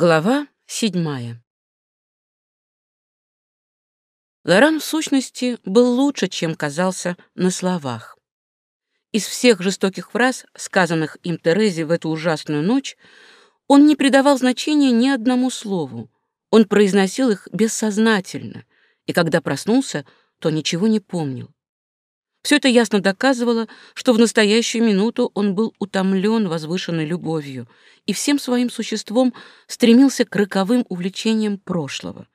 Глава седьмая Лоран в сущности был лучше, чем казался на словах. Из всех жестоких фраз, сказанных им Терезе в эту ужасную ночь, он не придавал значения ни одному слову. Он произносил их бессознательно, и когда проснулся, то ничего не помнил. Все это ясно доказывало, что в настоящую минуту он был утомлен возвышенной любовью и всем своим существом стремился к роковым увлечениям прошлого.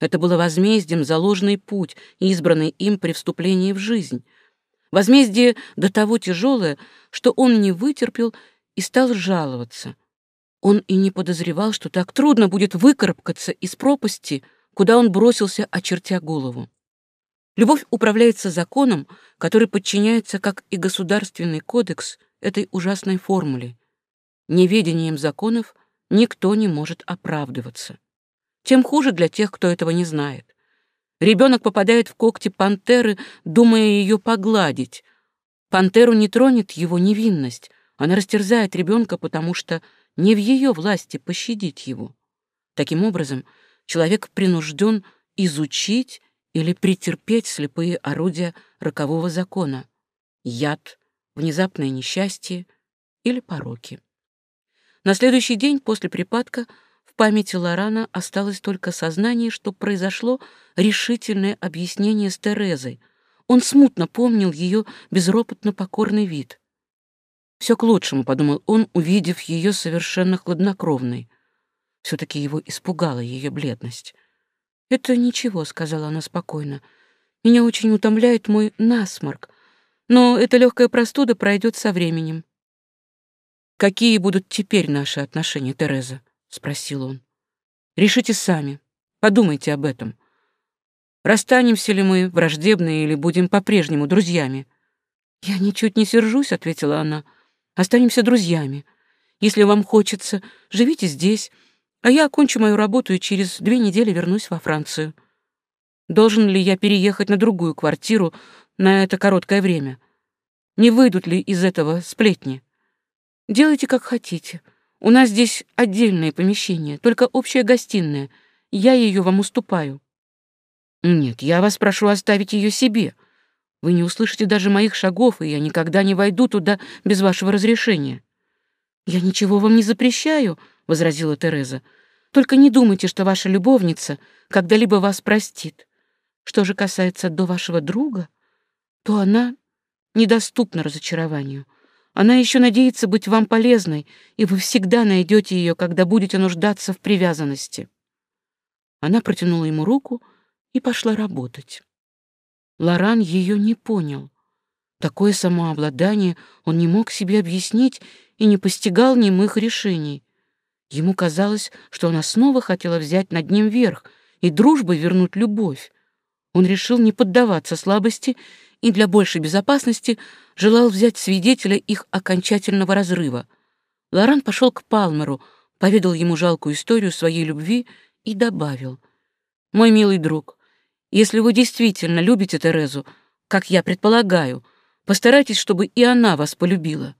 Это было возмездием за ложный путь, избранный им при вступлении в жизнь. Возмездие до того тяжелое, что он не вытерпел и стал жаловаться. Он и не подозревал, что так трудно будет выкарабкаться из пропасти, куда он бросился, очертя голову. Любовь управляется законом, который подчиняется, как и государственный кодекс, этой ужасной формуле. Неведением законов никто не может оправдываться. Тем хуже для тех, кто этого не знает. Ребенок попадает в когти пантеры, думая ее погладить. Пантеру не тронет его невинность. Она растерзает ребенка, потому что не в ее власти пощадить его. Таким образом, человек принужден изучить или претерпеть слепые орудия рокового закона, яд, внезапное несчастье или пороки. На следующий день после припадка в памяти Лорана осталось только сознание, что произошло решительное объяснение с Терезой. Он смутно помнил ее безропотно покорный вид. «Все к лучшему», — подумал он, увидев ее совершенно хладнокровной. Все-таки его испугала ее бледность. «Это ничего», — сказала она спокойно. «Меня очень утомляет мой насморк, но эта легкая простуда пройдет со временем». «Какие будут теперь наши отношения, Тереза?» — спросил он. «Решите сами. Подумайте об этом. Расстанемся ли мы, враждебные, или будем по-прежнему друзьями?» «Я ничуть не сержусь», — ответила она. «Останемся друзьями. Если вам хочется, живите здесь, а я окончу мою работу и через две недели вернусь во Францию. Должен ли я переехать на другую квартиру на это короткое время? Не выйдут ли из этого сплетни? Делайте, как хотите. У нас здесь отдельное помещение, только общая гостиная. Я ее вам уступаю. Нет, я вас прошу оставить ее себе. Вы не услышите даже моих шагов, и я никогда не войду туда без вашего разрешения. Я ничего вам не запрещаю, —— возразила Тереза. «Только не думайте, что ваша любовница когда-либо вас простит. Что же касается до вашего друга, то она недоступна разочарованию. Она еще надеется быть вам полезной, и вы всегда найдете ее, когда будете нуждаться в привязанности». Она протянула ему руку и пошла работать. Лоран ее не понял. Такое самообладание он не мог себе объяснить и не постигал немых решений. Ему казалось, что она снова хотела взять над ним верх и дружбой вернуть любовь. Он решил не поддаваться слабости и для большей безопасности желал взять свидетеля их окончательного разрыва. Лоран пошел к Палмеру, поведал ему жалкую историю своей любви и добавил. «Мой милый друг, если вы действительно любите Терезу, как я предполагаю, постарайтесь, чтобы и она вас полюбила.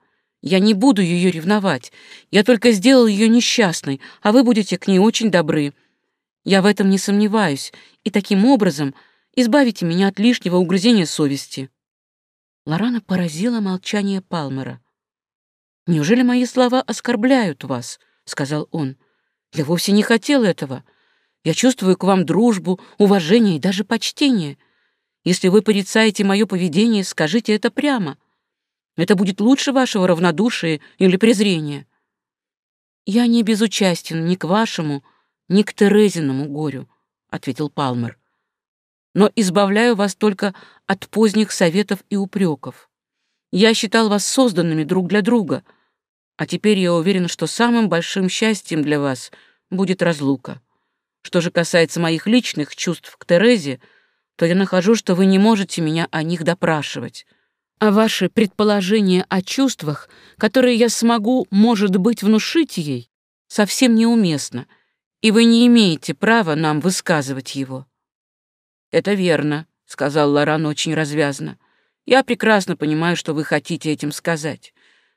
Я не буду ее ревновать. Я только сделал ее несчастной, а вы будете к ней очень добры. Я в этом не сомневаюсь, и таким образом избавите меня от лишнего угрызения совести». Лорана поразила молчание Палмера. «Неужели мои слова оскорбляют вас?» — сказал он. «Я вовсе не хотел этого. Я чувствую к вам дружбу, уважение и даже почтение. Если вы порицаете мое поведение, скажите это прямо. Это будет лучше вашего равнодушия или презрения. Я не безучастен ни к вашему, ни к Терезиному горю, ответил Палмер. Но избавляю вас только от поздних советов и упреков. Я считал вас созданными друг для друга, а теперь я уверен, что самым большим счастьем для вас будет разлука. Что же касается моих личных чувств к Терезе, то я нахожу, что вы не можете меня о них допрашивать. А ваши предположения о чувствах, которые я смогу, может быть, внушить ей, совсем неуместно, и вы не имеете права нам высказывать его». «Это верно», — сказал Лоран очень развязно. «Я прекрасно понимаю, что вы хотите этим сказать.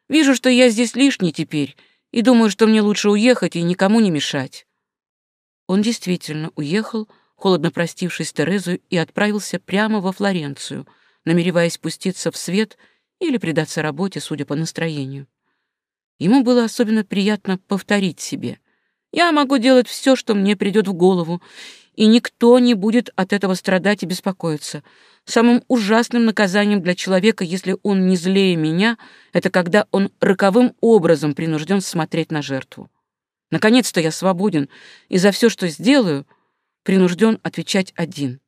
Вижу, что я здесь лишний теперь, и думаю, что мне лучше уехать и никому не мешать». Он действительно уехал, холодно простившись Терезу и отправился прямо во Флоренцию — намереваясь пуститься в свет или предаться работе, судя по настроению. Ему было особенно приятно повторить себе. «Я могу делать все, что мне придет в голову, и никто не будет от этого страдать и беспокоиться. Самым ужасным наказанием для человека, если он не злее меня, это когда он роковым образом принужден смотреть на жертву. Наконец-то я свободен, и за все, что сделаю, принужден отвечать один.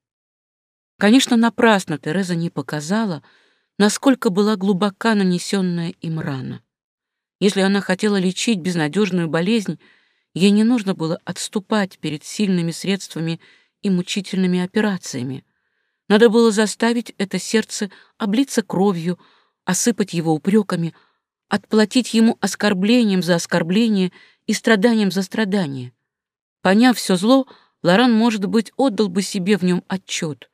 Конечно, напрасно Тереза не показала, насколько была глубока нанесенная им рана. Если она хотела лечить безнадежную болезнь, ей не нужно было отступать перед сильными средствами и мучительными операциями. Надо было заставить это сердце облиться кровью, осыпать его упреками, отплатить ему оскорблением за оскорбление и страданием за страдание. Поняв все зло, Лоран, может быть, отдал бы себе в нем отчет.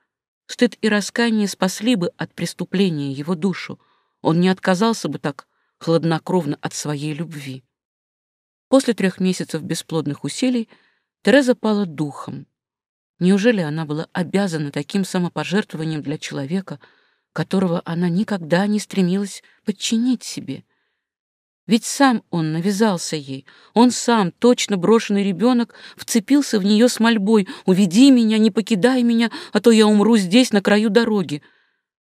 Стыд и раскаяние спасли бы от преступления его душу. Он не отказался бы так хладнокровно от своей любви. После трех месяцев бесплодных усилий Тереза пала духом. Неужели она была обязана таким самопожертвованием для человека, которого она никогда не стремилась подчинить себе? Ведь сам он навязался ей. Он сам, точно брошенный ребенок, вцепился в нее с мольбой «Уведи меня, не покидай меня, а то я умру здесь, на краю дороги».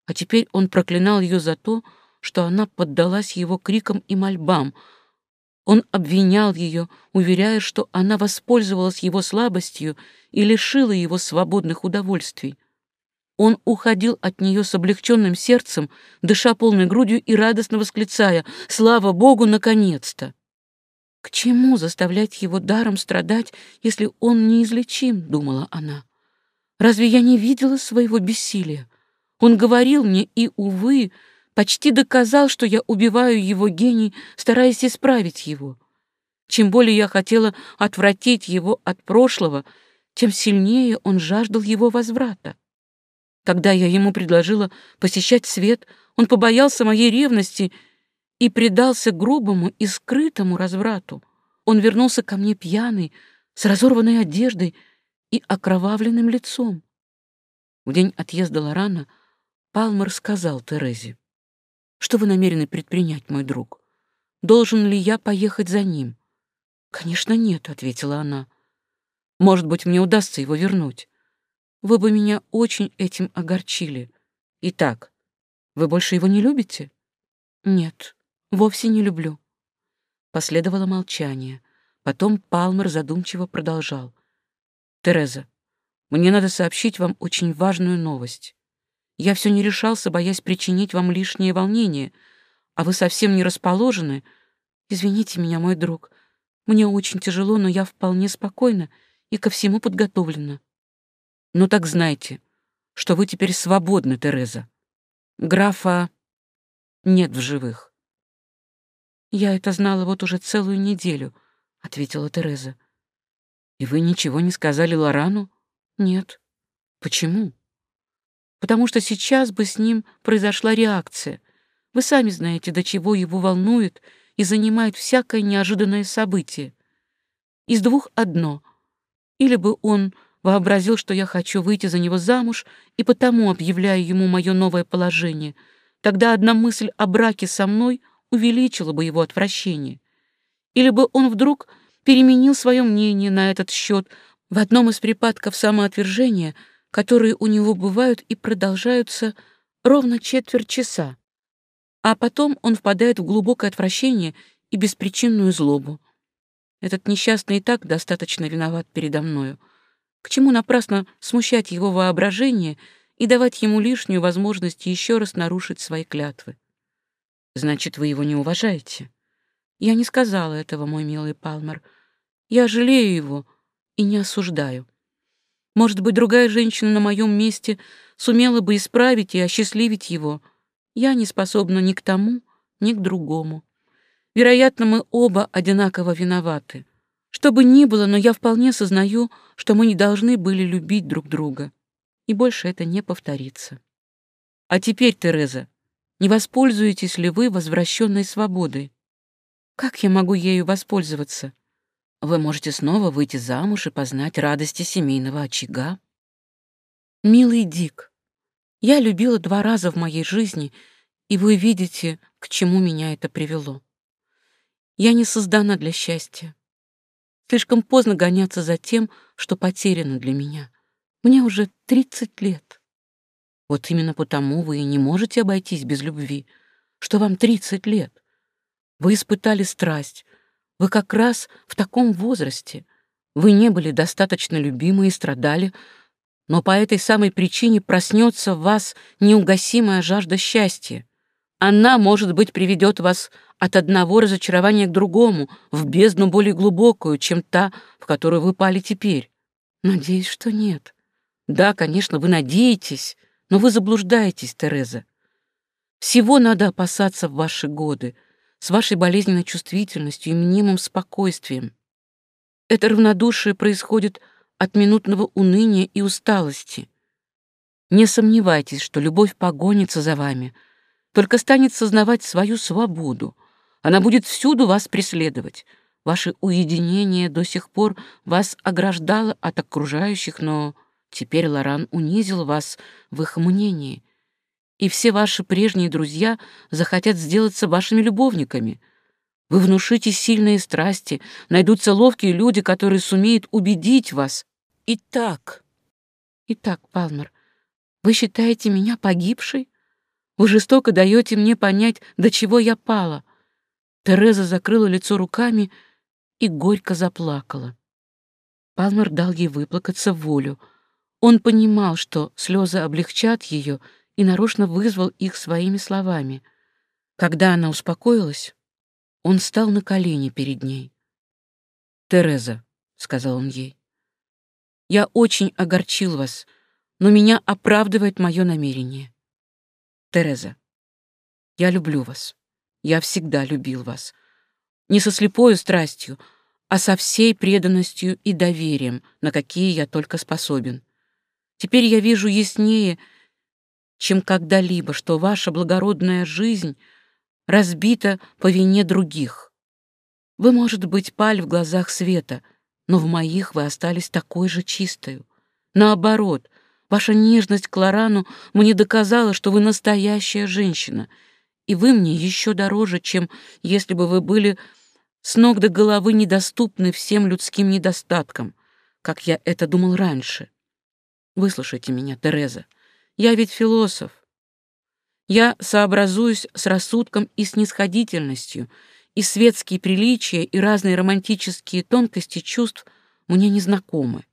А теперь он проклинал ее за то, что она поддалась его крикам и мольбам. Он обвинял ее, уверяя, что она воспользовалась его слабостью и лишила его свободных удовольствий. Он уходил от нее с облегченным сердцем, дыша полной грудью и радостно восклицая «Слава Богу, наконец-то!» «К чему заставлять его даром страдать, если он неизлечим?» — думала она. «Разве я не видела своего бессилия? Он говорил мне и, увы, почти доказал, что я убиваю его гений, стараясь исправить его. Чем более я хотела отвратить его от прошлого, тем сильнее он жаждал его возврата. Когда я ему предложила посещать свет, он побоялся моей ревности и предался грубому и скрытому разврату. Он вернулся ко мне пьяный, с разорванной одеждой и окровавленным лицом. В день отъезда Лорана Палмер сказал Терезе, «Что вы намерены предпринять, мой друг? Должен ли я поехать за ним?» «Конечно нет», — ответила она. «Может быть, мне удастся его вернуть». Вы бы меня очень этим огорчили. Итак, вы больше его не любите? Нет, вовсе не люблю. Последовало молчание. Потом Палмер задумчиво продолжал. «Тереза, мне надо сообщить вам очень важную новость. Я все не решался, боясь причинить вам лишнее волнение, а вы совсем не расположены. Извините меня, мой друг. Мне очень тяжело, но я вполне спокойна и ко всему подготовлена. Ну так знайте, что вы теперь свободны, Тереза. Графа нет в живых. Я это знала вот уже целую неделю, ответила Тереза. И вы ничего не сказали Лорану? Нет. Почему? Потому что сейчас бы с ним произошла реакция. Вы сами знаете, до чего его волнует и занимает всякое неожиданное событие. Из двух одно. Или бы он вообразил, что я хочу выйти за него замуж, и потому объявляю ему мое новое положение. Тогда одна мысль о браке со мной увеличила бы его отвращение. Или бы он вдруг переменил свое мнение на этот счет в одном из припадков самоотвержения, которые у него бывают и продолжаются ровно четверть часа. А потом он впадает в глубокое отвращение и беспричинную злобу. Этот несчастный и так достаточно виноват передо мною. К чему напрасно смущать его воображение и давать ему лишнюю возможность еще раз нарушить свои клятвы? Значит, вы его не уважаете. Я не сказала этого, мой милый Палмер. Я жалею его и не осуждаю. Может быть, другая женщина на моем месте сумела бы исправить и осчастливить его. Я не способна ни к тому, ни к другому. Вероятно, мы оба одинаково виноваты. Что бы ни было, но я вполне сознаю, что мы не должны были любить друг друга. И больше это не повторится. А теперь, Тереза, не воспользуетесь ли вы возвращенной свободой? Как я могу ею воспользоваться? Вы можете снова выйти замуж и познать радости семейного очага. Милый Дик, я любила два раза в моей жизни, и вы видите, к чему меня это привело. Я не создана для счастья. Слишком поздно гоняться за тем, что потеряно для меня. Мне уже тридцать лет. Вот именно потому вы и не можете обойтись без любви, что вам тридцать лет. Вы испытали страсть. Вы как раз в таком возрасте. Вы не были достаточно любимы и страдали, но по этой самой причине проснется в вас неугасимая жажда счастья. Она, может быть, приведет вас от одного разочарования к другому, в бездну более глубокую, чем та, в которую вы пали теперь. Надеюсь, что нет. Да, конечно, вы надеетесь, но вы заблуждаетесь, Тереза. Всего надо опасаться в ваши годы, с вашей болезненной чувствительностью и мнимым спокойствием. Это равнодушие происходит от минутного уныния и усталости. Не сомневайтесь, что любовь погонится за вами — только станет сознавать свою свободу. Она будет всюду вас преследовать. Ваше уединение до сих пор вас ограждало от окружающих, но теперь Лоран унизил вас в их мнении. И все ваши прежние друзья захотят сделаться вашими любовниками. Вы внушите сильные страсти, найдутся ловкие люди, которые сумеют убедить вас. Итак... Итак, Палмер, вы считаете меня погибшей? Вы жестоко даете мне понять, до чего я пала». Тереза закрыла лицо руками и горько заплакала. Палмер дал ей выплакаться в волю. Он понимал, что слезы облегчат ее, и нарочно вызвал их своими словами. Когда она успокоилась, он стал на колени перед ней. «Тереза», — сказал он ей, — «я очень огорчил вас, но меня оправдывает мое намерение. Тереза, я люблю вас. Я всегда любил вас. Не со слепою страстью, а со всей преданностью и доверием, на какие я только способен. Теперь я вижу яснее, чем когда-либо, что ваша благородная жизнь разбита по вине других. Вы, может быть, пали в глазах света, но в моих вы остались такой же чистою. Наоборот, Ваша нежность к Лорану мне доказала, что вы настоящая женщина, и вы мне еще дороже, чем если бы вы были с ног до головы недоступны всем людским недостаткам, как я это думал раньше. Выслушайте меня, Тереза. Я ведь философ. Я сообразуюсь с рассудком и снисходительностью, и светские приличия, и разные романтические тонкости чувств мне незнакомы.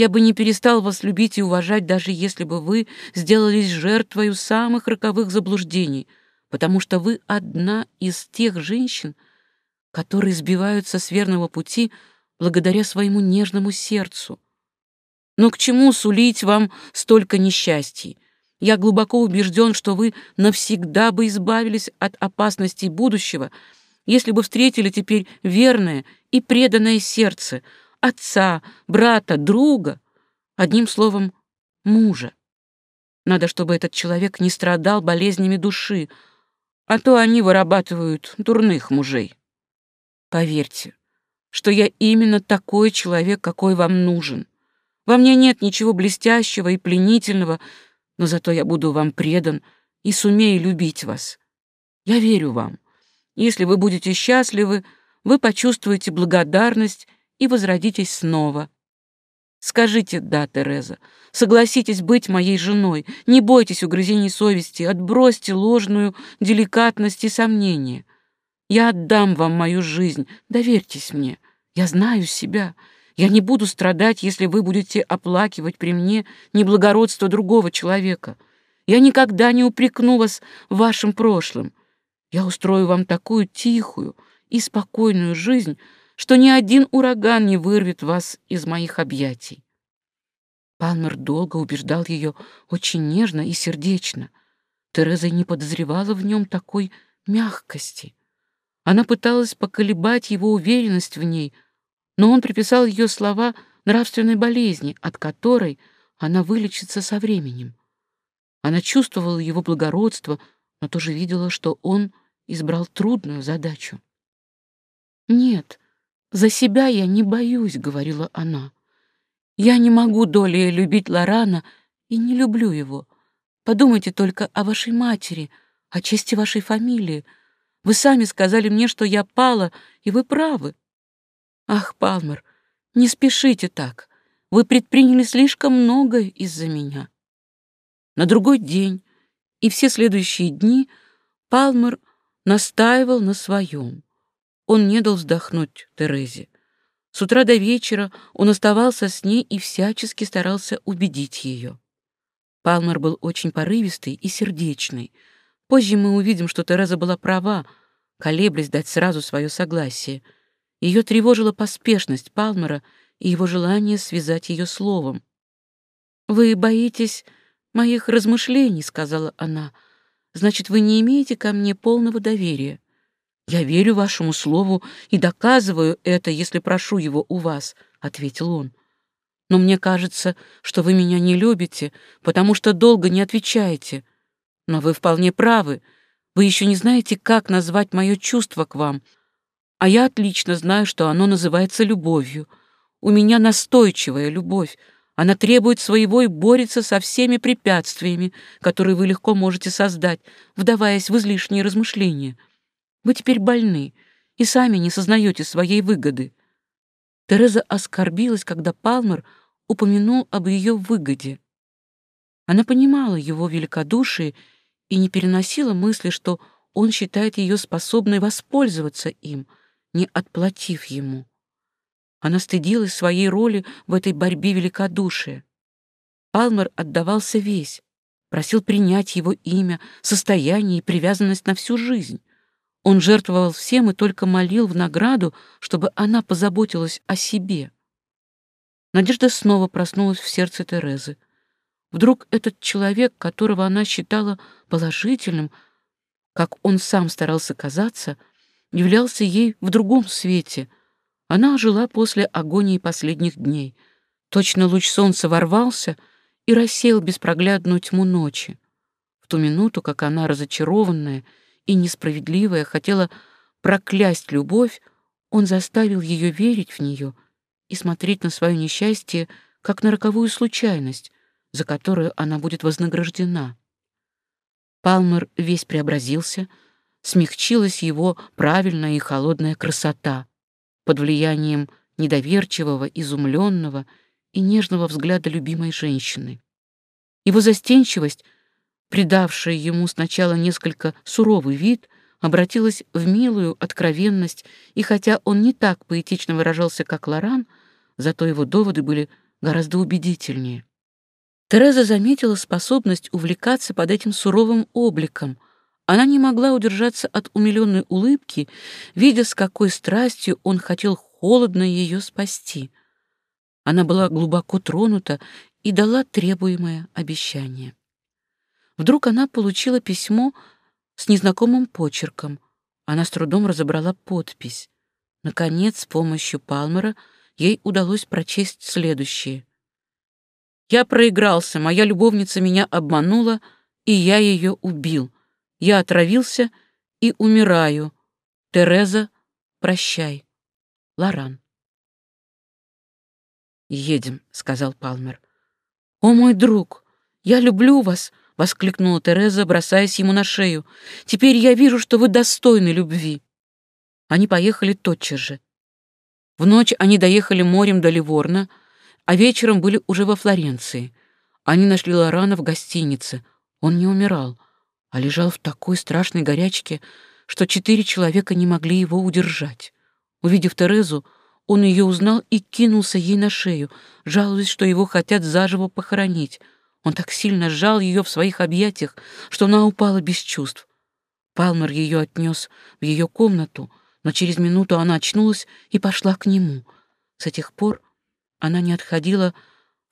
Я бы не перестал вас любить и уважать, даже если бы вы сделались жертвою самых роковых заблуждений, потому что вы одна из тех женщин, которые сбиваются с верного пути благодаря своему нежному сердцу. Но к чему сулить вам столько несчастий? Я глубоко убежден, что вы навсегда бы избавились от опасностей будущего, если бы встретили теперь верное и преданное сердце — отца, брата, друга, одним словом, мужа. Надо, чтобы этот человек не страдал болезнями души, а то они вырабатывают дурных мужей. Поверьте, что я именно такой человек, какой вам нужен. Во мне нет ничего блестящего и пленительного, но зато я буду вам предан и сумею любить вас. Я верю вам. Если вы будете счастливы, вы почувствуете благодарность и возродитесь снова. Скажите «да», Тереза, согласитесь быть моей женой, не бойтесь угрызений совести, отбросьте ложную деликатность и сомнения. Я отдам вам мою жизнь, доверьтесь мне, я знаю себя, я не буду страдать, если вы будете оплакивать при мне неблагородство другого человека. Я никогда не упрекну вас в вашем прошлом. Я устрою вам такую тихую и спокойную жизнь, что ни один ураган не вырвет вас из моих объятий. Палмер долго убеждал ее очень нежно и сердечно. Тереза не подозревала в нем такой мягкости. Она пыталась поколебать его уверенность в ней, но он приписал ее слова нравственной болезни, от которой она вылечится со временем. Она чувствовала его благородство, но тоже видела, что он избрал трудную задачу. Нет, «За себя я не боюсь», — говорила она. «Я не могу долей любить Лорана и не люблю его. Подумайте только о вашей матери, о чести вашей фамилии. Вы сами сказали мне, что я пала, и вы правы. Ах, Палмер, не спешите так. Вы предприняли слишком многое из-за меня». На другой день и все следующие дни Палмер настаивал на своем он не дал вздохнуть Терезе. С утра до вечера он оставался с ней и всячески старался убедить ее. Палмер был очень порывистый и сердечный. Позже мы увидим, что Тереза была права, колеблясь дать сразу свое согласие. Ее тревожила поспешность Палмера и его желание связать ее словом. «Вы боитесь моих размышлений», — сказала она. «Значит, вы не имеете ко мне полного доверия. «Я верю вашему слову и доказываю это, если прошу его у вас», — ответил он. «Но мне кажется, что вы меня не любите, потому что долго не отвечаете. Но вы вполне правы. Вы еще не знаете, как назвать мое чувство к вам. А я отлично знаю, что оно называется любовью. У меня настойчивая любовь. Она требует своего и борется со всеми препятствиями, которые вы легко можете создать, вдаваясь в излишние размышления». Вы теперь больны и сами не сознаете своей выгоды». Тереза оскорбилась, когда Палмер упомянул об ее выгоде. Она понимала его великодушие и не переносила мысли, что он считает ее способной воспользоваться им, не отплатив ему. Она стыдилась своей роли в этой борьбе великодушия. Палмер отдавался весь, просил принять его имя, состояние и привязанность на всю жизнь. Он жертвовал всем и только молил в награду, чтобы она позаботилась о себе. Надежда снова проснулась в сердце Терезы. Вдруг этот человек, которого она считала положительным, как он сам старался казаться, являлся ей в другом свете. Она жила после агонии последних дней. Точно луч солнца ворвался и рассеял беспроглядную тьму ночи. В ту минуту, как она, разочарованная, и несправедливая, хотела проклясть любовь, он заставил ее верить в нее и смотреть на свое несчастье как на роковую случайность, за которую она будет вознаграждена. Палмер весь преобразился, смягчилась его правильная и холодная красота под влиянием недоверчивого, изумленного и нежного взгляда любимой женщины. Его застенчивость — придавшая ему сначала несколько суровый вид, обратилась в милую откровенность, и хотя он не так поэтично выражался, как Лоран, зато его доводы были гораздо убедительнее. Тереза заметила способность увлекаться под этим суровым обликом. Она не могла удержаться от умиленной улыбки, видя, с какой страстью он хотел холодно ее спасти. Она была глубоко тронута и дала требуемое обещание. Вдруг она получила письмо с незнакомым почерком. Она с трудом разобрала подпись. Наконец, с помощью Палмера ей удалось прочесть следующее. «Я проигрался, моя любовница меня обманула, и я ее убил. Я отравился и умираю. Тереза, прощай. Лоран». «Едем», — сказал Палмер. «О, мой друг, я люблю вас воскликнула Тереза, бросаясь ему на шею. «Теперь я вижу, что вы достойны любви». Они поехали тотчас же. В ночь они доехали морем до Ливорна, а вечером были уже во Флоренции. Они нашли Лорана в гостинице. Он не умирал, а лежал в такой страшной горячке, что четыре человека не могли его удержать. Увидев Терезу, он ее узнал и кинулся ей на шею, жалуясь, что его хотят заживо похоронить — он так сильно сжал ее в своих объятиях, что она упала без чувств. Палмер ее отнес в ее комнату, но через минуту она очнулась и пошла к нему. С тех пор она не отходила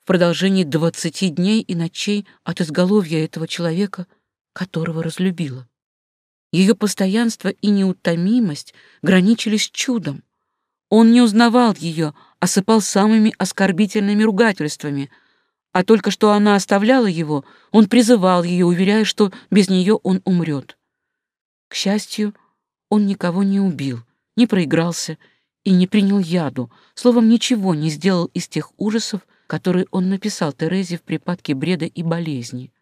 в продолжении двадцати дней и ночей от изголовья этого человека, которого разлюбила. Ее постоянство и неутомимость граничили с чудом. Он не узнавал ее, осыпал самыми оскорбительными ругательствами — а только что она оставляла его, он призывал ее, уверяя, что без нее он умрет. К счастью, он никого не убил, не проигрался и не принял яду, словом, ничего не сделал из тех ужасов, которые он написал Терезе в припадке бреда и болезни.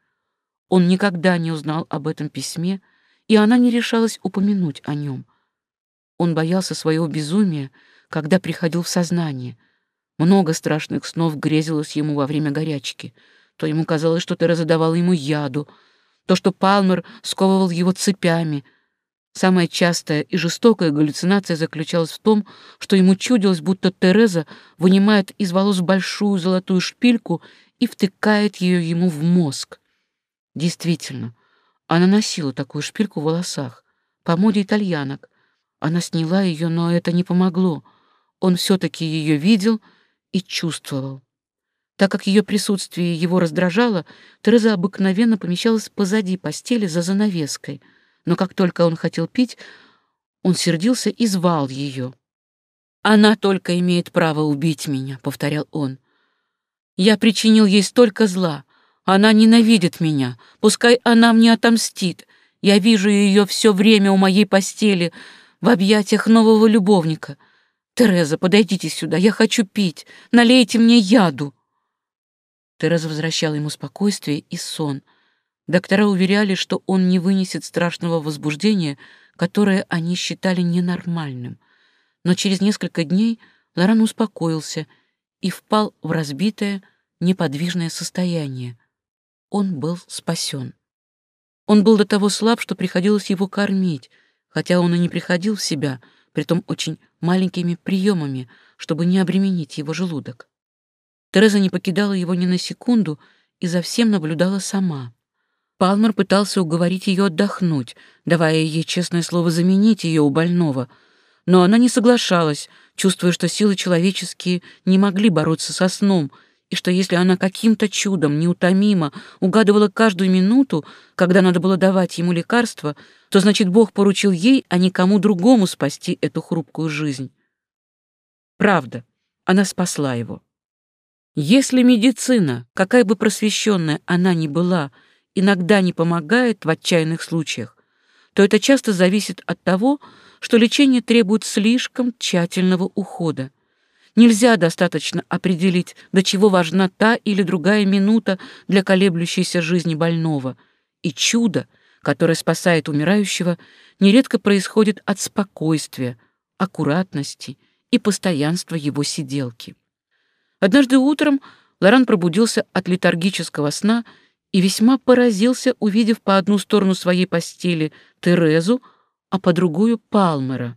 Он никогда не узнал об этом письме, и она не решалась упомянуть о нем. Он боялся своего безумия, когда приходил в сознание — много страшных снов грезилось ему во время горячки. То ему казалось, что ты разодавала ему яду, то, что Палмер сковывал его цепями. Самая частая и жестокая галлюцинация заключалась в том, что ему чудилось, будто Тереза вынимает из волос большую золотую шпильку и втыкает ее ему в мозг. Действительно, она носила такую шпильку в волосах, по моде итальянок. Она сняла ее, но это не помогло. Он все-таки ее видел — и чувствовал. Так как ее присутствие его раздражало, Тереза обыкновенно помещалась позади постели за занавеской, но как только он хотел пить, он сердился и звал ее. «Она только имеет право убить меня», — повторял он. «Я причинил ей столько зла. Она ненавидит меня. Пускай она мне отомстит. Я вижу ее все время у моей постели, в объятиях нового любовника. «Тереза, подойдите сюда, я хочу пить, налейте мне яду». Тереза возвращала ему спокойствие и сон. Доктора уверяли, что он не вынесет страшного возбуждения, которое они считали ненормальным. Но через несколько дней Лоран успокоился и впал в разбитое, неподвижное состояние. Он был спасен. Он был до того слаб, что приходилось его кормить, хотя он и не приходил в себя — притом очень маленькими приемами, чтобы не обременить его желудок. Тереза не покидала его ни на секунду и за всем наблюдала сама. Палмер пытался уговорить ее отдохнуть, давая ей честное слово заменить ее у больного, но она не соглашалась, чувствуя, что силы человеческие не могли бороться со сном — и что если она каким-то чудом неутомимо угадывала каждую минуту, когда надо было давать ему лекарство, то значит Бог поручил ей, а не кому другому спасти эту хрупкую жизнь. Правда, она спасла его. Если медицина, какая бы просвещенная она ни была, иногда не помогает в отчаянных случаях, то это часто зависит от того, что лечение требует слишком тщательного ухода, Нельзя достаточно определить, до чего важна та или другая минута для колеблющейся жизни больного. И чудо, которое спасает умирающего, нередко происходит от спокойствия, аккуратности и постоянства его сиделки. Однажды утром Лоран пробудился от летаргического сна и весьма поразился, увидев по одну сторону своей постели Терезу, а по другую — Палмера.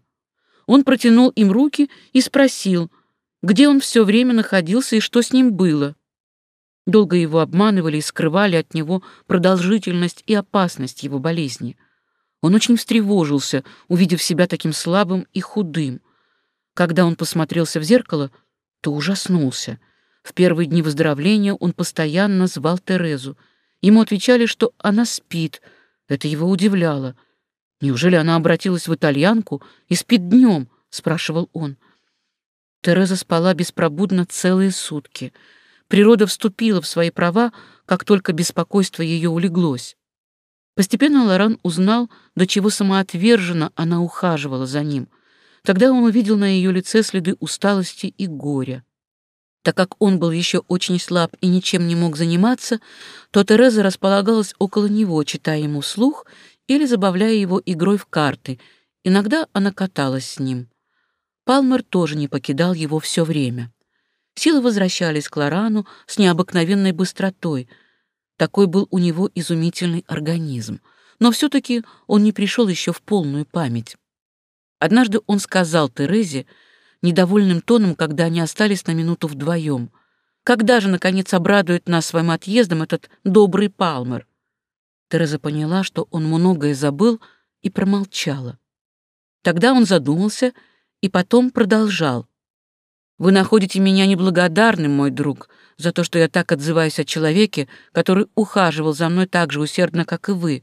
Он протянул им руки и спросил — где он все время находился и что с ним было. Долго его обманывали и скрывали от него продолжительность и опасность его болезни. Он очень встревожился, увидев себя таким слабым и худым. Когда он посмотрелся в зеркало, то ужаснулся. В первые дни выздоровления он постоянно звал Терезу. Ему отвечали, что она спит. Это его удивляло. «Неужели она обратилась в итальянку и спит днем?» — спрашивал он. — Тереза спала беспробудно целые сутки. Природа вступила в свои права, как только беспокойство ее улеглось. Постепенно Лоран узнал, до чего самоотверженно она ухаживала за ним. Тогда он увидел на ее лице следы усталости и горя. Так как он был еще очень слаб и ничем не мог заниматься, то Тереза располагалась около него, читая ему слух или забавляя его игрой в карты. Иногда она каталась с ним. Палмер тоже не покидал его все время. Силы возвращались к Лорану с необыкновенной быстротой. Такой был у него изумительный организм. Но все-таки он не пришел еще в полную память. Однажды он сказал Терезе недовольным тоном, когда они остались на минуту вдвоем. «Когда же, наконец, обрадует нас своим отъездом этот добрый Палмер?» Тереза поняла, что он многое забыл, и промолчала. Тогда он задумался — и потом продолжал. «Вы находите меня неблагодарным, мой друг, за то, что я так отзываюсь о человеке, который ухаживал за мной так же усердно, как и вы.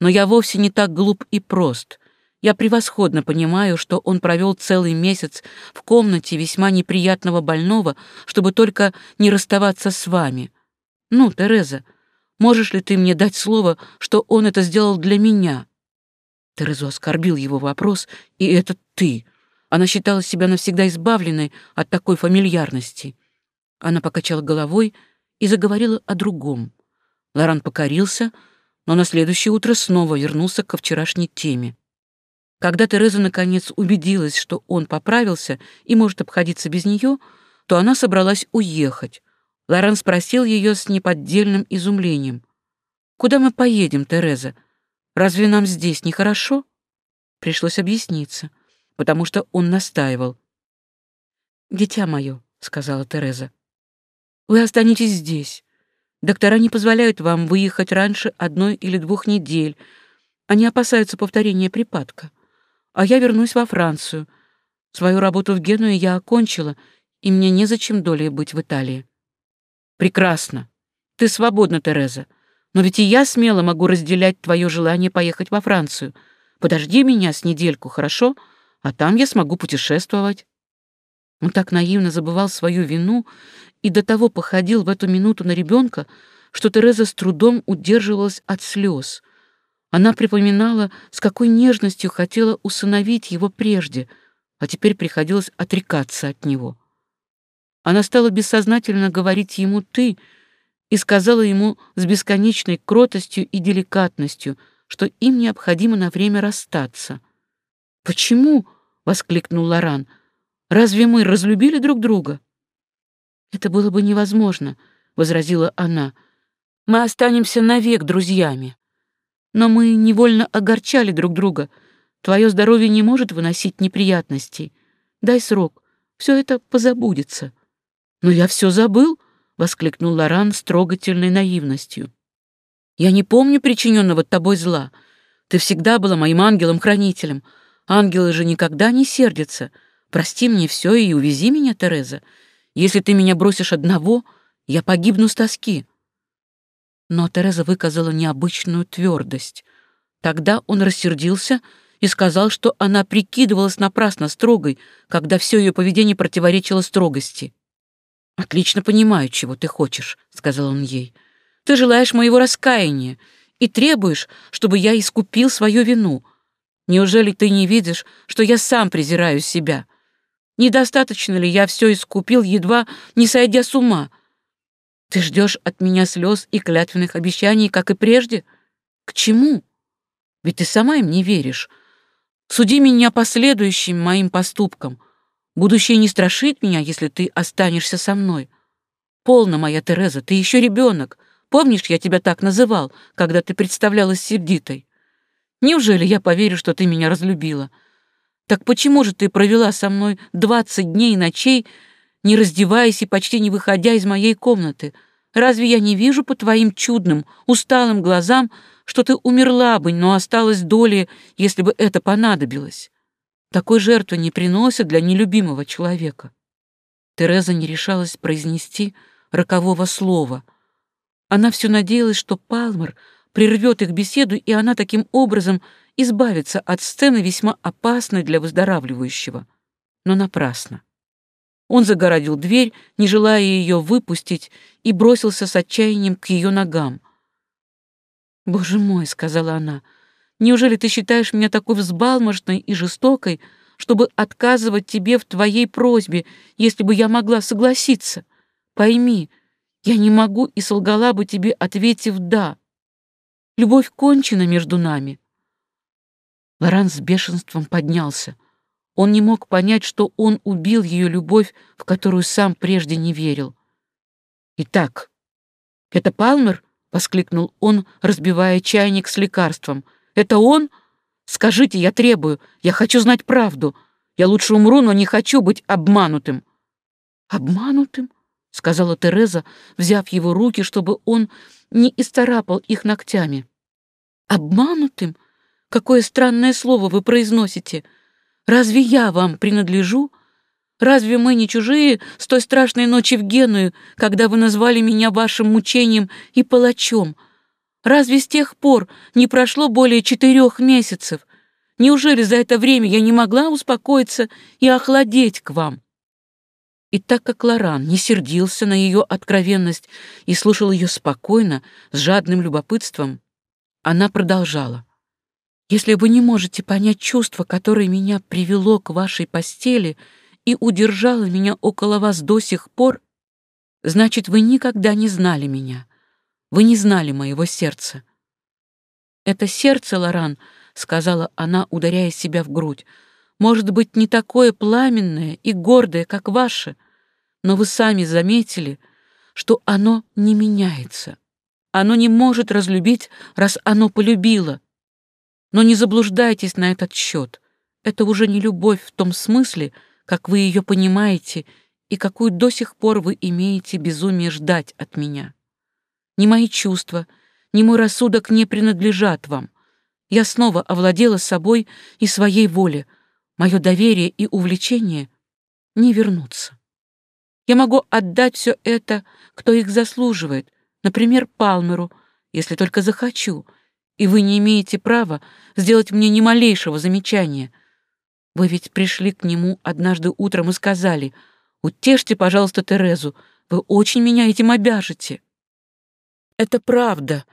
Но я вовсе не так глуп и прост. Я превосходно понимаю, что он провел целый месяц в комнате весьма неприятного больного, чтобы только не расставаться с вами. Ну, Тереза, можешь ли ты мне дать слово, что он это сделал для меня?» Терезу оскорбил его вопрос, и это ты. Она считала себя навсегда избавленной от такой фамильярности. Она покачала головой и заговорила о другом. Лоран покорился, но на следующее утро снова вернулся ко вчерашней теме. Когда Тереза наконец убедилась, что он поправился и может обходиться без нее, то она собралась уехать. Лоран спросил ее с неподдельным изумлением. «Куда мы поедем, Тереза? Разве нам здесь нехорошо?» Пришлось объясниться потому что он настаивал. «Дитя мое», — сказала Тереза, — «вы останетесь здесь. Доктора не позволяют вам выехать раньше одной или двух недель. Они опасаются повторения припадка. А я вернусь во Францию. Свою работу в Генуе я окончила, и мне незачем долей быть в Италии». «Прекрасно. Ты свободна, Тереза. Но ведь и я смело могу разделять твое желание поехать во Францию. Подожди меня с недельку, хорошо?» а там я смогу путешествовать. Он так наивно забывал свою вину и до того походил в эту минуту на ребенка, что Тереза с трудом удерживалась от слез. Она припоминала, с какой нежностью хотела усыновить его прежде, а теперь приходилось отрекаться от него. Она стала бессознательно говорить ему «ты» и сказала ему с бесконечной кротостью и деликатностью, что им необходимо на время расстаться — «Почему?» — воскликнул Лоран. «Разве мы разлюбили друг друга?» «Это было бы невозможно», — возразила она. «Мы останемся навек друзьями. Но мы невольно огорчали друг друга. Твое здоровье не может выносить неприятностей. Дай срок, все это позабудется». «Но я все забыл», — воскликнул Лоран с трогательной наивностью. «Я не помню причиненного тобой зла. Ты всегда была моим ангелом-хранителем». Ангелы же никогда не сердятся. Прости мне все и увези меня, Тереза. Если ты меня бросишь одного, я погибну с тоски». Но Тереза выказала необычную твердость. Тогда он рассердился и сказал, что она прикидывалась напрасно строгой, когда все ее поведение противоречило строгости. «Отлично понимаю, чего ты хочешь», — сказал он ей. «Ты желаешь моего раскаяния и требуешь, чтобы я искупил свою вину. Неужели ты не видишь, что я сам презираю себя? Недостаточно ли я все искупил, едва не сойдя с ума? Ты ждешь от меня слез и клятвенных обещаний, как и прежде? К чему? Ведь ты сама им не веришь. Суди меня по следующим моим поступкам. Будущее не страшит меня, если ты останешься со мной. Полна моя Тереза, ты еще ребенок. Помнишь, я тебя так называл, когда ты представлялась сердитой? Неужели я поверю, что ты меня разлюбила? Так почему же ты провела со мной двадцать дней и ночей, не раздеваясь и почти не выходя из моей комнаты? Разве я не вижу по твоим чудным, усталым глазам, что ты умерла бы, но осталась долей, если бы это понадобилось? Такой жертвы не приносят для нелюбимого человека». Тереза не решалась произнести рокового слова. Она все надеялась, что Палмер прервет их беседу, и она таким образом избавится от сцены весьма опасной для выздоравливающего. Но напрасно. Он загородил дверь, не желая ее выпустить, и бросился с отчаянием к ее ногам. «Боже мой!» — сказала она. «Неужели ты считаешь меня такой взбалмошной и жестокой, чтобы отказывать тебе в твоей просьбе, если бы я могла согласиться? Пойми, я не могу и солгала бы тебе, ответив «да». Любовь кончена между нами. Лоран с бешенством поднялся. Он не мог понять, что он убил ее любовь, в которую сам прежде не верил. «Итак, это Палмер?» — воскликнул он, разбивая чайник с лекарством. «Это он? Скажите, я требую. Я хочу знать правду. Я лучше умру, но не хочу быть обманутым». «Обманутым?» — сказала Тереза, взяв его руки, чтобы он не исцарапал их ногтями. «Обманутым? Какое странное слово вы произносите! Разве я вам принадлежу? Разве мы не чужие с той страшной ночи в Геную, когда вы назвали меня вашим мучением и палачом? Разве с тех пор не прошло более четырех месяцев? Неужели за это время я не могла успокоиться и охладеть к вам?» И так как Лоран не сердился на ее откровенность и слушал ее спокойно, с жадным любопытством, она продолжала. «Если вы не можете понять чувство, которое меня привело к вашей постели и удержало меня около вас до сих пор, значит, вы никогда не знали меня. Вы не знали моего сердца». «Это сердце, Лоран», — сказала она, ударяя себя в грудь, — может быть, не такое пламенное и гордое, как ваше, но вы сами заметили, что оно не меняется. Оно не может разлюбить, раз оно полюбило. Но не заблуждайтесь на этот счет. Это уже не любовь в том смысле, как вы ее понимаете и какую до сих пор вы имеете безумие ждать от меня. Ни мои чувства, ни мой рассудок не принадлежат вам. Я снова овладела собой и своей волей, мое доверие и увлечение не вернутся. Я могу отдать все это, кто их заслуживает, например, Палмеру, если только захочу, и вы не имеете права сделать мне ни малейшего замечания. Вы ведь пришли к нему однажды утром и сказали, «Утешьте, пожалуйста, Терезу, вы очень меня этим обяжете». «Это правда,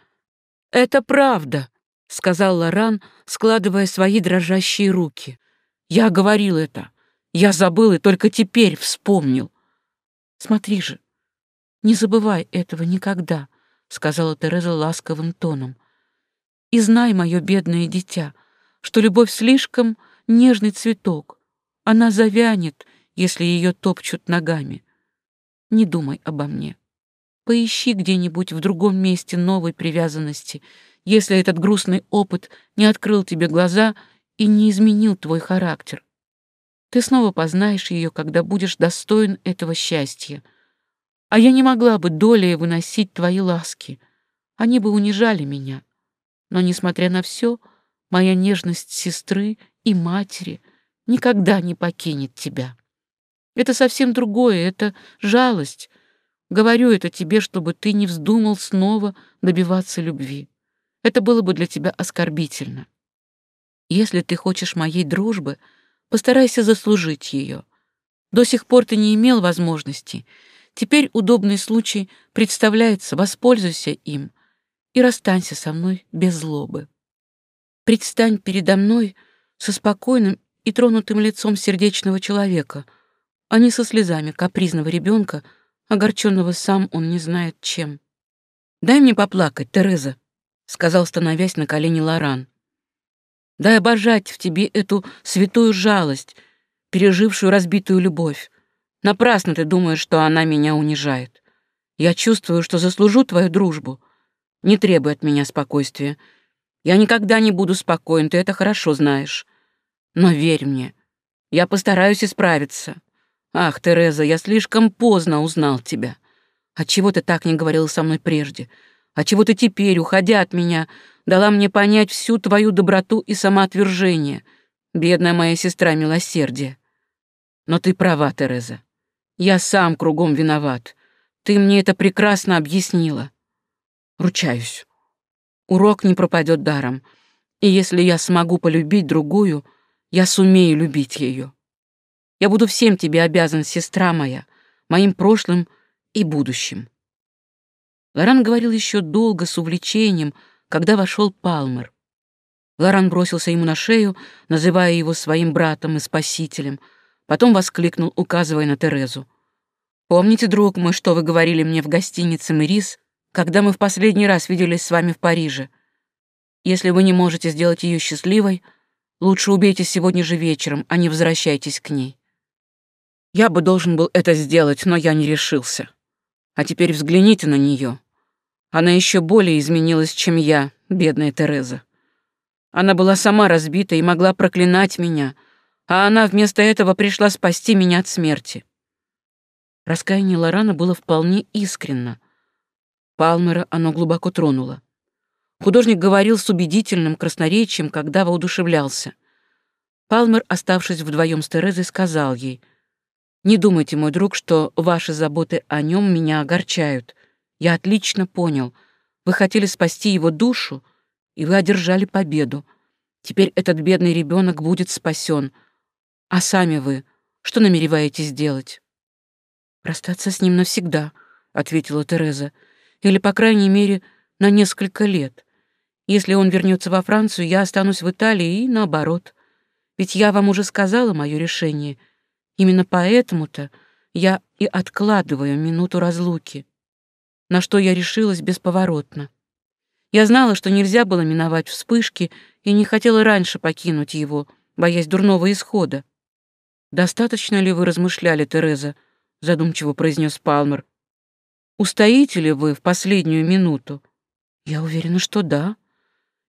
это правда», — сказал Лоран, складывая свои дрожащие руки. Я говорил это. Я забыл и только теперь вспомнил. Смотри же, не забывай этого никогда, сказала Тереза ласковым тоном. И знай, мое бедное дитя, что любовь слишком нежный цветок. Она завянет, если ее топчут ногами. Не думай обо мне. Поищи где-нибудь в другом месте новой привязанности, если этот грустный опыт не открыл тебе глаза и не изменил твой характер. Ты снова познаешь ее, когда будешь достоин этого счастья. А я не могла бы долей выносить твои ласки. Они бы унижали меня. Но, несмотря на все, моя нежность сестры и матери никогда не покинет тебя. Это совсем другое, это жалость. Говорю это тебе, чтобы ты не вздумал снова добиваться любви. Это было бы для тебя оскорбительно. Если ты хочешь моей дружбы, постарайся заслужить ее. До сих пор ты не имел возможности. Теперь удобный случай представляется, воспользуйся им и расстанься со мной без злобы. Предстань передо мной со спокойным и тронутым лицом сердечного человека, а не со слезами капризного ребенка, огорченного сам он не знает чем. «Дай мне поплакать, Тереза», — сказал, становясь на колени Лоран. Дай обожать в тебе эту святую жалость, пережившую разбитую любовь. Напрасно ты думаешь, что она меня унижает. Я чувствую, что заслужу твою дружбу. Не требуй от меня спокойствия. Я никогда не буду спокоен, ты это хорошо знаешь. Но верь мне, я постараюсь исправиться. Ах, Тереза, я слишком поздно узнал тебя. Отчего ты так не говорила со мной прежде?» А чего ты теперь, уходя от меня, дала мне понять всю твою доброту и самоотвержение, бедная моя сестра милосердия? Но ты права, Тереза. Я сам кругом виноват. Ты мне это прекрасно объяснила. Ручаюсь. Урок не пропадет даром. И если я смогу полюбить другую, я сумею любить ее. Я буду всем тебе обязан, сестра моя, моим прошлым и будущим. Лоран говорил еще долго, с увлечением, когда вошел Палмер. Лоран бросился ему на шею, называя его своим братом и спасителем. Потом воскликнул, указывая на Терезу. «Помните, друг мой, что вы говорили мне в гостинице «Мирис», когда мы в последний раз виделись с вами в Париже? Если вы не можете сделать ее счастливой, лучше убейте сегодня же вечером, а не возвращайтесь к ней». Я бы должен был это сделать, но я не решился. А теперь взгляните на нее. Она еще более изменилась, чем я, бедная Тереза. Она была сама разбита и могла проклинать меня, а она вместо этого пришла спасти меня от смерти. Раскаяние Лорана было вполне искренно. Палмера оно глубоко тронуло. Художник говорил с убедительным красноречием, когда воодушевлялся. Палмер, оставшись вдвоем с Терезой, сказал ей, «Не думайте, мой друг, что ваши заботы о нем меня огорчают. Я отлично понял. Вы хотели спасти его душу, и вы одержали победу. Теперь этот бедный ребенок будет спасен. А сами вы что намереваетесь делать?» «Расстаться с ним навсегда», — ответила Тереза. «Или, по крайней мере, на несколько лет. Если он вернется во Францию, я останусь в Италии и наоборот. Ведь я вам уже сказала мое решение. Именно поэтому-то я и откладываю минуту разлуки на что я решилась бесповоротно. Я знала, что нельзя было миновать вспышки, и не хотела раньше покинуть его, боясь дурного исхода. «Достаточно ли вы размышляли, Тереза?» — задумчиво произнес Палмер. «Устоите ли вы в последнюю минуту?» «Я уверена, что да.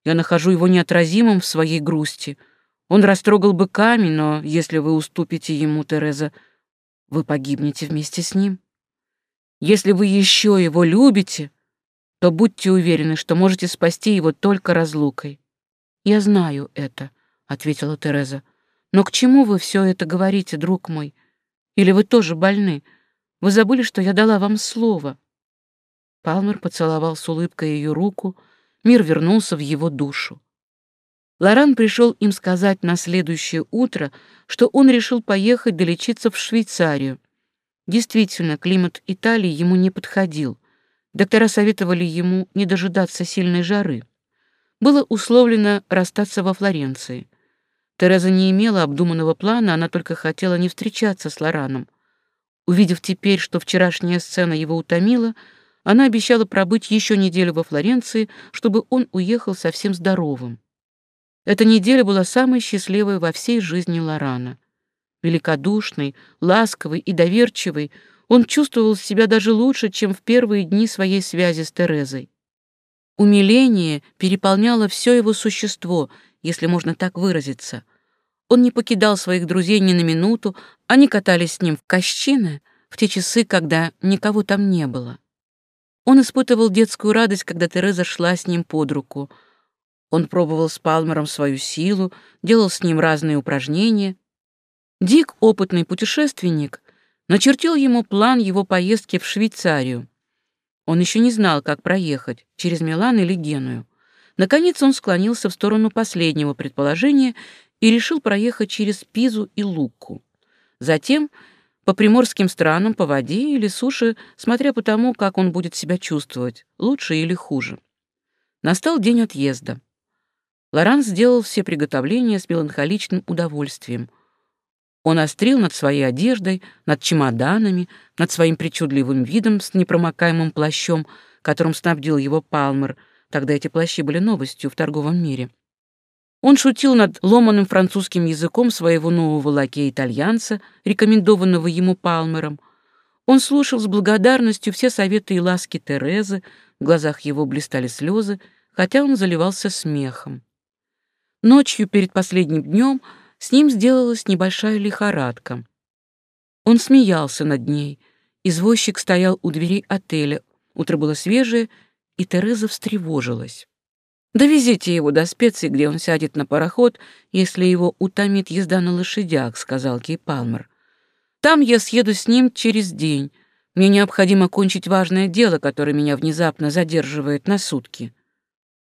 Я нахожу его неотразимым в своей грусти. Он растрогал бы камень, но если вы уступите ему, Тереза, вы погибнете вместе с ним». Если вы еще его любите, то будьте уверены, что можете спасти его только разлукой». «Я знаю это», — ответила Тереза. «Но к чему вы все это говорите, друг мой? Или вы тоже больны? Вы забыли, что я дала вам слово?» Палмер поцеловал с улыбкой ее руку, мир вернулся в его душу. Лоран пришел им сказать на следующее утро, что он решил поехать долечиться в Швейцарию. Действительно, климат Италии ему не подходил. Доктора советовали ему не дожидаться сильной жары. Было условлено расстаться во Флоренции. Тереза не имела обдуманного плана, она только хотела не встречаться с Лораном. Увидев теперь, что вчерашняя сцена его утомила, она обещала пробыть еще неделю во Флоренции, чтобы он уехал совсем здоровым. Эта неделя была самой счастливой во всей жизни Лорана — Великодушный, ласковый и доверчивый, он чувствовал себя даже лучше, чем в первые дни своей связи с Терезой. Умиление переполняло все его существо, если можно так выразиться. Он не покидал своих друзей ни на минуту, они катались с ним в кощины в те часы, когда никого там не было. Он испытывал детскую радость, когда Тереза шла с ним под руку. Он пробовал с Палмером свою силу, делал с ним разные упражнения. Дик, опытный путешественник, начертил ему план его поездки в Швейцарию. Он еще не знал, как проехать, через Милан или Геную. Наконец он склонился в сторону последнего предположения и решил проехать через Пизу и Лукку. Затем по приморским странам, по воде или суше, смотря по тому, как он будет себя чувствовать, лучше или хуже. Настал день отъезда. Лоран сделал все приготовления с меланхоличным удовольствием — он острил над своей одеждой, над чемоданами, над своим причудливым видом с непромокаемым плащом, которым снабдил его Палмер. Тогда эти плащи были новостью в торговом мире. Он шутил над ломаным французским языком своего нового лакея-итальянца, рекомендованного ему Палмером. Он слушал с благодарностью все советы и ласки Терезы, в глазах его блистали слезы, хотя он заливался смехом. Ночью перед последним днем — с ним сделалась небольшая лихорадка. Он смеялся над ней. Извозчик стоял у дверей отеля. Утро было свежее, и Тереза встревожилась. «Довезите его до специй, где он сядет на пароход, если его утомит езда на лошадях», — сказал Кей Палмер. «Там я съеду с ним через день. Мне необходимо кончить важное дело, которое меня внезапно задерживает на сутки».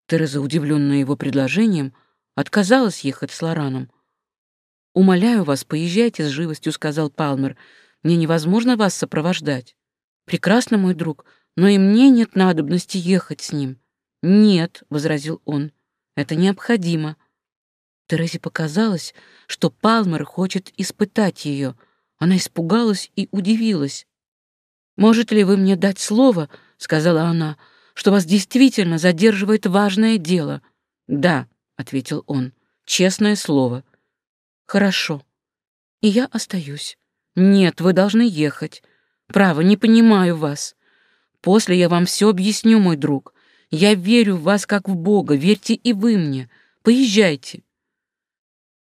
Тереза, удивленная его предложением, отказалась ехать с Лораном. «Умоляю вас, поезжайте с живостью», — сказал Палмер. «Мне невозможно вас сопровождать». «Прекрасно, мой друг, но и мне нет надобности ехать с ним». «Нет», — возразил он, — «это необходимо». Терезе показалось, что Палмер хочет испытать ее. Она испугалась и удивилась. «Можете ли вы мне дать слово?» — сказала она, — «что вас действительно задерживает важное дело». «Да», — ответил он, — «честное слово». Хорошо. И я остаюсь. Нет, вы должны ехать. Право, не понимаю вас. После я вам все объясню, мой друг. Я верю в вас как в Бога, верьте и вы мне. Поезжайте.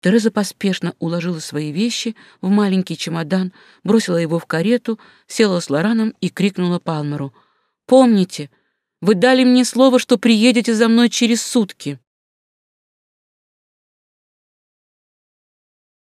Тереза поспешно уложила свои вещи в маленький чемодан, бросила его в карету, села с Лораном и крикнула Палмеру. «Помните, вы дали мне слово, что приедете за мной через сутки».